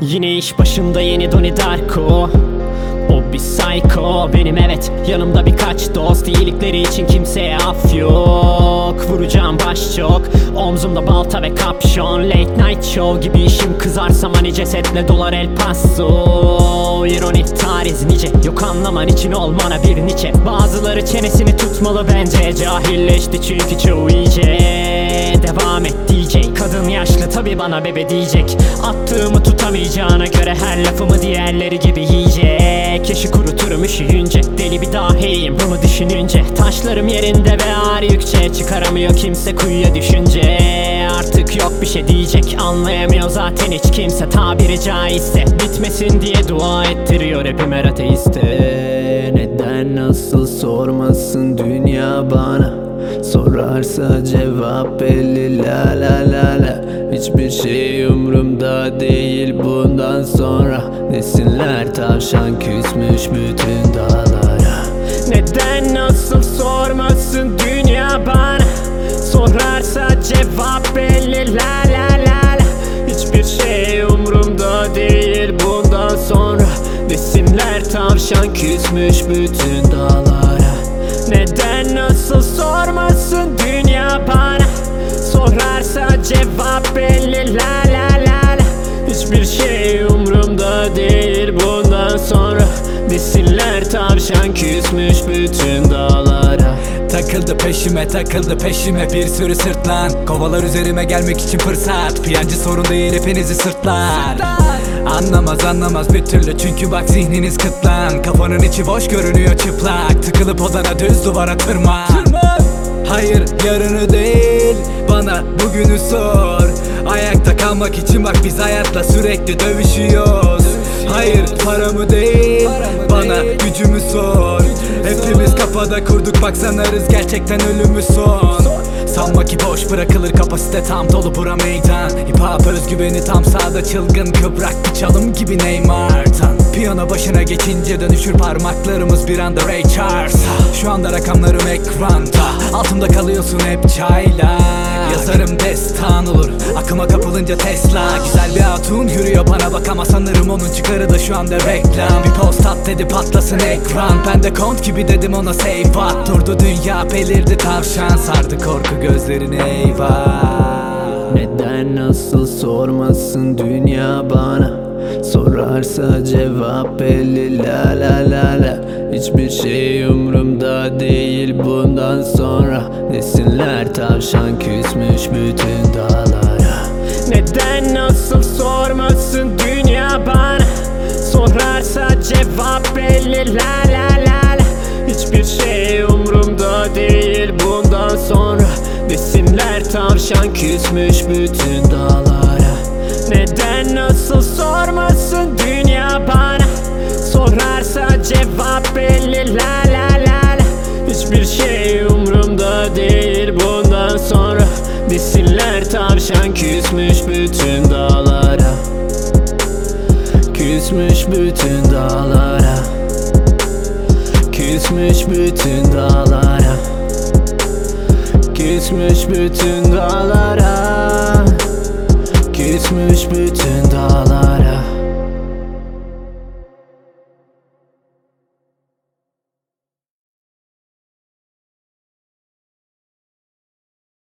Yine iş başında yeni Donnie Darko. O bir psycho benim evet Yanımda birkaç dost. İyilikleri için kimseye af yok. Vuracağım baş çok. Omzumda balta ve kapşon. Late night show gibi işim kızarsam hani cesetle dolar el paso İronik tariz nice Yok anlaman için olmana bir niçe Bazıları çenesini tutmalı bence Cahilleşti çünkü çoğu iyice Devam et DJ Kadın yaşlı tabi bana bebe diyecek. Attığımı tutamayacağına göre her lafımı diğerleri gibi yiyecek. Yaşı kuruturum üşüyünce Deli bir dahiyim. Bunu düşününce? Taşlarım yerinde ve ağır yükçe. Çıkaramıyor kimse kuyuya düşünce. Artık yok bir şey diyecek. Anlayamıyor zaten hiç kimse. Tabiri caizse Bitmesin diye dua ettiriyor hepim her ateiste. Neden nasıl sormasın dünya bana Sorarsa cevap belli la la la la. Hiçbir şey umrumda değil bundan sonra. Desinler tavşan küsmüş bütün dağlara. Neden nasıl sormasın dünya bana? Sorarsa cevap belli la la la la. Hiçbir şey umrumda değil bundan sonra. Desinler tavşan küsmüş bütün dağlara Neden nasıl sormasın dünya bana? Sorarsa cevap belli la la la la. Hiçbir şey umrumda değil bundan sonra. Desinler tavşan küsmüş bütün dağlara. Takıldı peşime takıldı peşime. Bir sürü sırtlan Kovalar üzerime gelmek için fırsat. Piyancı sorun değil hepinizi sırtlar Anlamaz anlamaz bir türlü. Çünkü bak zihniniz kıtlan. Kafanın içi boş görünüyor çıplak. Tıkılıp odana düz duvara tırman. Hayır yarını değil. Bana bugünü sor. Ayakta kalmak için bak biz hayatla sürekli dövüşüyoruz. Hayır paramı değil. Bana gücümü sor. Hepimiz kafada kurduk. Bak sanarız gerçekten ölümü son Sanma ki boş bırakılır kapasite tam dolu bura meydan. Hip hop özgüveni tam sağda çılgın kıbrak bir çalım gibi Neymar'tan Piyano başına geçince dönüşür parmaklarımız bir anda Ray Charles. Şu anda rakamlarım ekranda. Altımda kalıyorsun hep çayla. Yazarım destan olur Akıma kapılınca Tesla. Güzel bir hatun yürüyor bana bak ama sanırım onun çıkarı da şu anda reklam. Bir post at dedi patlasın ekran. Ben de kont gibi dedim ona save at Durdu dünya belirdi tavşan. Sardı korku gözlerini eyvah. Neden nasıl sormasın dünya bana? Sorarsa cevap belli. La la la la. Hiçbir şey umrumda değil bundan sonra. Desinler tavşan küsmüş bütün dağlara? Neden nasıl sormasın dünya bana? Sorarsa cevap belli. La la la la. Hiçbir şey umrumda değil tavşan küsmüş bütün dağlara. Neden nasıl sormasın dünya bana? Sorarsa cevap belli la la la la. Hiçbir şey umrumda değil bundan sonra. Desinler tavşan küsmüş bütün dağlara. Küsmüş bütün dağlara. Küsmüş bütün dağlara Küsmüş bütün dağlara Küsmüş bütün dağlara